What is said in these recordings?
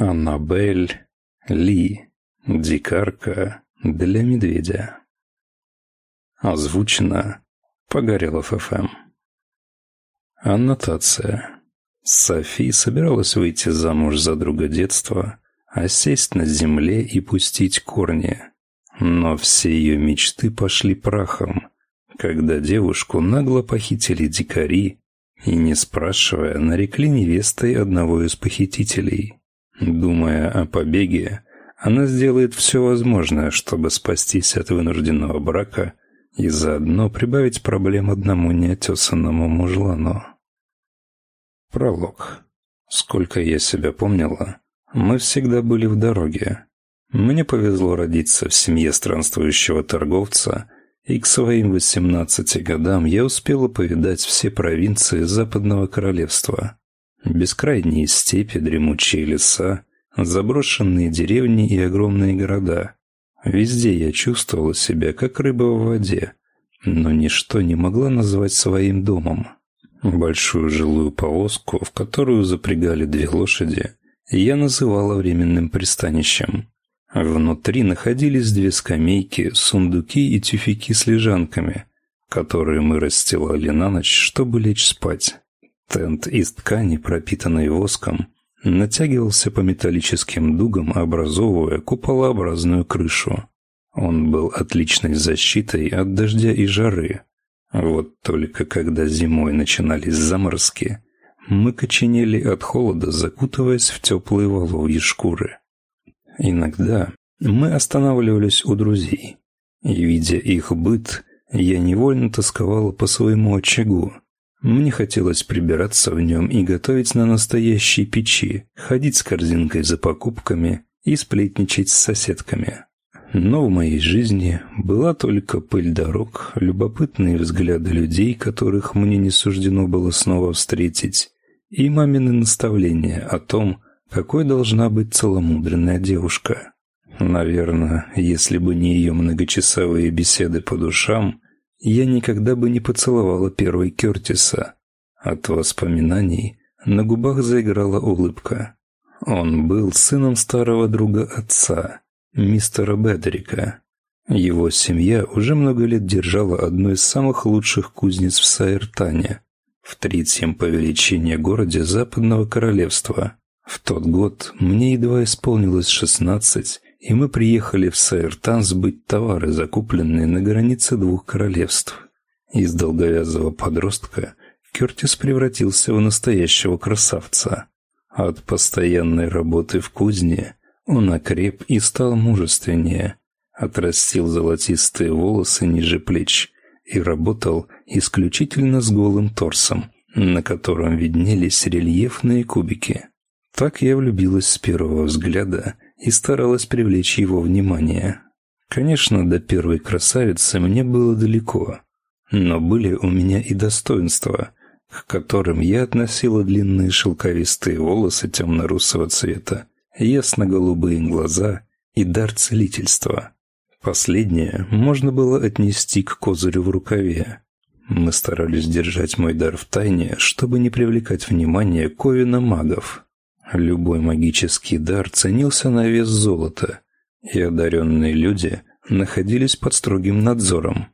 Аннабель Ли. Дикарка для медведя. Озвучено Погорелов ФМ. Аннотация. Софи собиралась выйти замуж за друга детства, а сесть на земле и пустить корни. Но все ее мечты пошли прахом, когда девушку нагло похитили дикари и, не спрашивая, нарекли невестой одного из похитителей. Думая о побеге, она сделает все возможное, чтобы спастись от вынужденного брака и заодно прибавить проблем одному неотесанному мужлану. Пролог. Сколько я себя помнила, мы всегда были в дороге. Мне повезло родиться в семье странствующего торговца, и к своим 18 годам я успела повидать все провинции Западного королевства. Бескрайние степи, дремучие леса, заброшенные деревни и огромные города. Везде я чувствовала себя как рыба в воде, но ничто не могла назвать своим домом. Большую жилую повозку, в которую запрягали две лошади, я называла временным пристанищем. Внутри находились две скамейки, сундуки и тюфяки с лежанками, которые мы расстилали на ночь, чтобы лечь спать. Тент из ткани, пропитанной воском, натягивался по металлическим дугам, образовывая куполообразную крышу. Он был отличной защитой от дождя и жары. Вот только когда зимой начинались заморозки, мы коченели от холода, закутываясь в теплые воловьи шкуры. Иногда мы останавливались у друзей, и, видя их быт, я невольно тосковала по своему очагу, мне хотелось прибираться в нем и готовить на настоящей печи, ходить с корзинкой за покупками и сплетничать с соседками. Но в моей жизни была только пыль дорог, любопытные взгляды людей, которых мне не суждено было снова встретить, и мамины наставления о том, какой должна быть целомудренная девушка. Наверное, если бы не ее многочасовые беседы по душам, я никогда бы не поцеловала первой Кертиса. От воспоминаний на губах заиграла улыбка. Он был сыном старого друга отца, мистера Бедрика. Его семья уже много лет держала одну из самых лучших кузнец в Саиртане, в третьем по величине городе Западного Королевства. В тот год мне едва исполнилось шестнадцать, и мы приехали в Саиртан сбыть товары, закупленные на границе двух королевств. Из долговязого подростка Кертис превратился в настоящего красавца. От постоянной работы в кузне он окреп и стал мужественнее, отрастил золотистые волосы ниже плеч и работал исключительно с голым торсом, на котором виднелись рельефные кубики. Так я влюбилась с первого взгляда и старалась привлечь его внимание. Конечно, до первой красавицы мне было далеко, но были у меня и достоинства, к которым я относила длинные шелковистые волосы темно-русого цвета, ясно-голубые глаза и дар целительства. Последнее можно было отнести к козырю в рукаве. Мы старались держать мой дар в тайне, чтобы не привлекать внимание ковина магов. Любой магический дар ценился на вес золота, и одаренные люди находились под строгим надзором.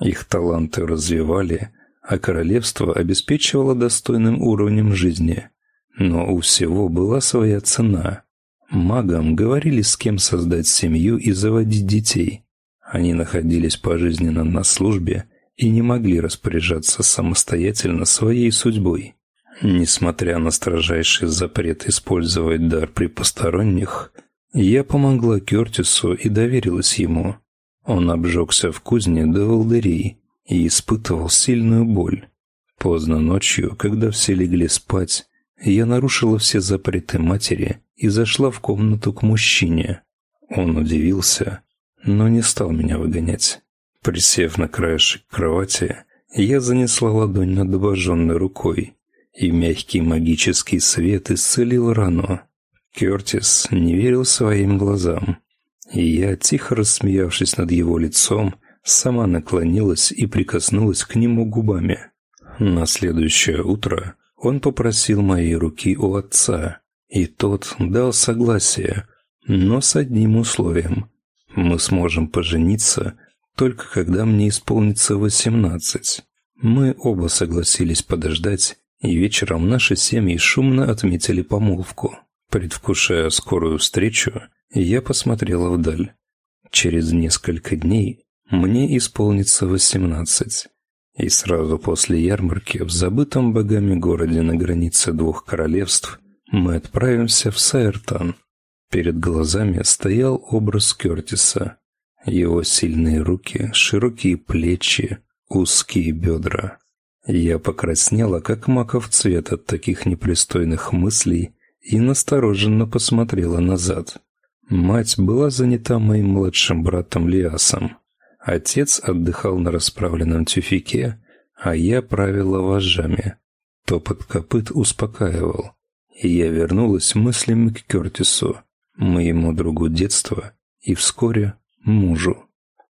Их таланты развивали, а королевство обеспечивало достойным уровнем жизни. Но у всего была своя цена. Магам говорили, с кем создать семью и заводить детей. Они находились пожизненно на службе и не могли распоряжаться самостоятельно своей судьбой. Несмотря на строжайший запрет использовать дар при посторонних, я помогла Кертису и доверилась ему. Он обжегся в кузне до волдырей и испытывал сильную боль. Поздно ночью, когда все легли спать, я нарушила все запреты матери и зашла в комнату к мужчине. Он удивился, но не стал меня выгонять. Присев на краешек кровати, я занесла ладонь над обожженной рукой и мягкий магический свет исцелил рану. Кертис не верил своим глазам, и я, тихо рассмеявшись над его лицом, сама наклонилась и прикоснулась к нему губами. На следующее утро он попросил моей руки у отца, И тот дал согласие, но с одним условием. Мы сможем пожениться только когда мне исполнится восемнадцать. Мы оба согласились подождать, и вечером наши семьи шумно отметили помолвку. Предвкушая скорую встречу, я посмотрела вдаль. Через несколько дней мне исполнится восемнадцать. И сразу после ярмарки в забытом богами городе на границе двух королевств мы отправимся в Сайртан. Перед глазами стоял образ Кертиса. Его сильные руки, широкие плечи, узкие бедра. Я покраснела, как маков цвет от таких непристойных мыслей и настороженно посмотрела назад. Мать была занята моим младшим братом Лиасом. Отец отдыхал на расправленном тюфике, а я правила вожжами. Топот копыт успокаивал, и я вернулась мыслями к Кертису, моему другу детства и вскоре мужу.